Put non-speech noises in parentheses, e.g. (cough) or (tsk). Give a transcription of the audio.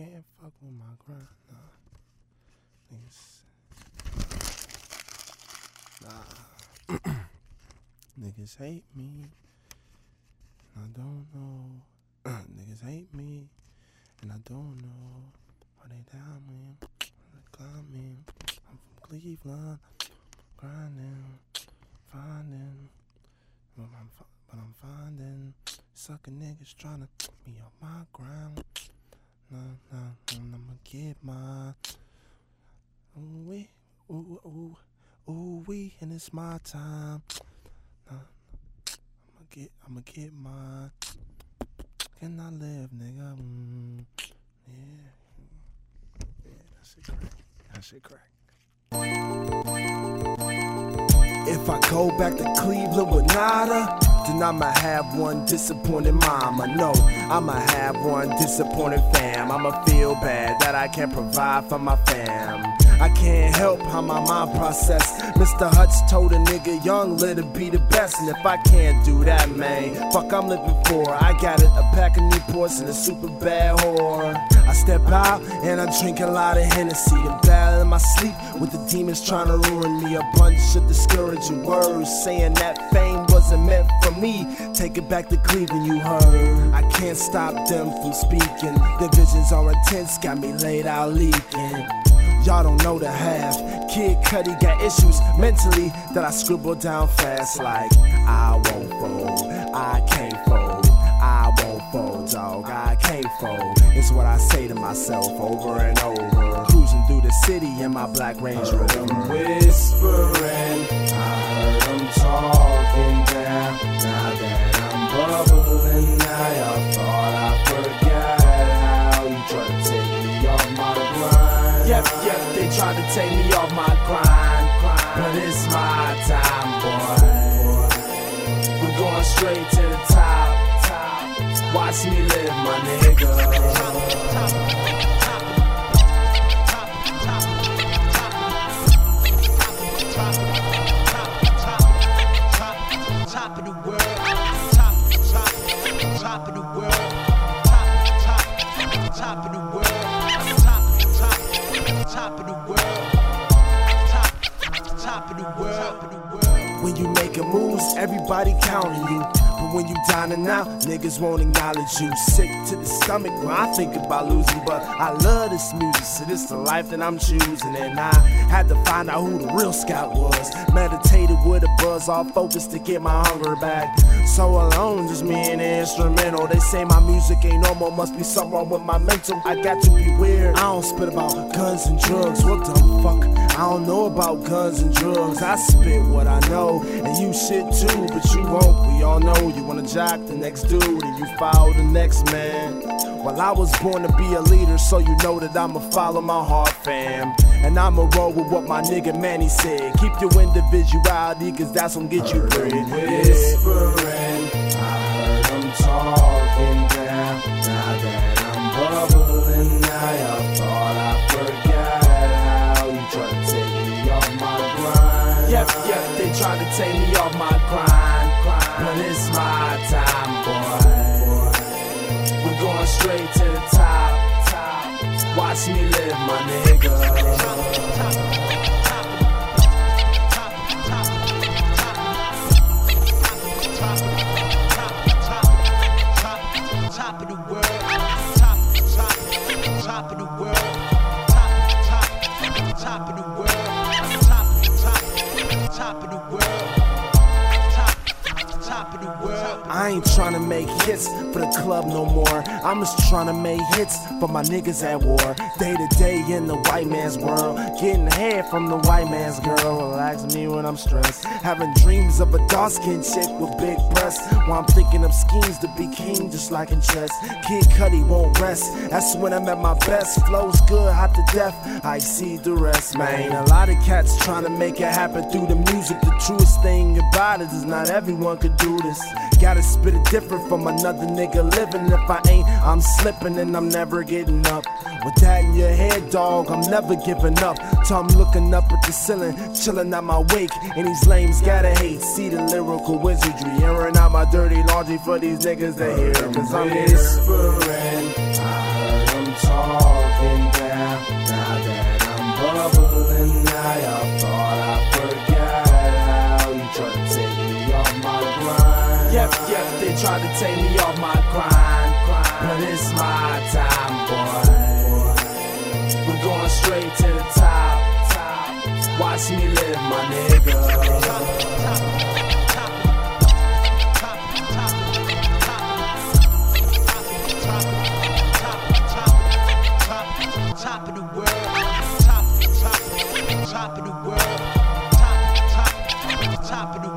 can't fuck with my grind. Nah. Niggas. Nah. (clears throat) Niggas hate me. I don't know. (clears throat) Niggas hate me. And I don't know why they down me. They Climbing. I'm from Cleveland. Grinding. Finding. But I'm, but I'm finding. Sucker niggas trying to me on my ground. Nah, nah, nah, I'ma get mine. Ooh, wee, ooh, ooh, ooh, wee, and it's my time. (tsk) I'ma get, I'ma get mine. (tsk) Can I live, nigga? Mm, yeah, yeah, that shit crack. That shit crack. If I go back to Cleveland with nada, then I'ma have one disappointed mama. No, I'ma have one disappointed fam. I'ma feel bad that I can't provide for my fam. I can't help how my mind process. Mr. Hutch told a nigga young, let it be the best. And if I can't do that, man, fuck I'm living for. I got it, a pack of Newports and a super bad whore. I step out and I drink a lot of Hennessy. The battle in my sleep with the demons trying to ruin me. A bunch of discouraging words saying that fame wasn't meant for me. Take it back to Cleveland, you heard. I can't stop them from speaking. The visions are intense, got me laid out leaking. Y'all don't know the half. Kid Cudi got issues mentally that I scribble down fast like I won't fold, I can't fold, I won't fold, dog, I can't fold. It's what I say to myself over and over. Cruising through the city in my black Range Rover. Whispering, I heard them talking down. Now that I'm bubbling, yep, to take me off my grind, but it's my time, boy. We're going straight to the top, top. Watch me live, my nigga. When you making moves, everybody counting you. But when you dining out, niggas won't acknowledge you. Sick to the stomach when I think about losing. But I love this music, so this the life that I'm choosing. And I had to find out who the real scout was. Meditated with a buzz, all focused to get my hunger back. So alone, just me and the instrumental. They say my music ain't normal, must be something wrong with my mental. I got to be weird. I don't spit about guns and drugs. What the fuck? I don't know about guns and drugs. I spit what I know, and you shit too, but you won't. We all know you wanna jock the next dude, and you follow the next man. Well, I was born to be a leader, so you know that I'ma follow my heart, fam. And I'ma roll with what my nigga Manny said. Keep your individuality, cause that's gonna get you bread. Watch me live, my nigga. Top of the world. I ain't tryna make hits for the club no more. I'm just tryna make hits for my niggas at war. Day to day in the white man's world. Getting head from the white man's girl. Relax me when I'm stressed. Having dreams of a dark skinned chick with big breasts. While I'm thinking of schemes to be king just like in chess. Kid Cudi won't rest. That's when I'm at my best. Flows good, hot to death. I see the rest, man. A lot of cats tryna make it happen through the music. The truest thing about it is not everyone could do this. Gotta spit it different from another nigga living. If I ain't, I'm slipping and I'm never getting up. With that in your head, dog, I'm never giving up. Till I'm looking up at the ceiling, chilling at my wake. And these lames gotta hate. See the lyrical wizardry, airing out my dirty laundry for these niggas to hear. Cause I'm whispering. I heard them talk. bubble and now y'all thought I yep, they tried to take me off my grind, but it's my time, boy. We're going straight to the top. Watch me live, my nigga. top of the world, top, top, top of the world, top, top, top of the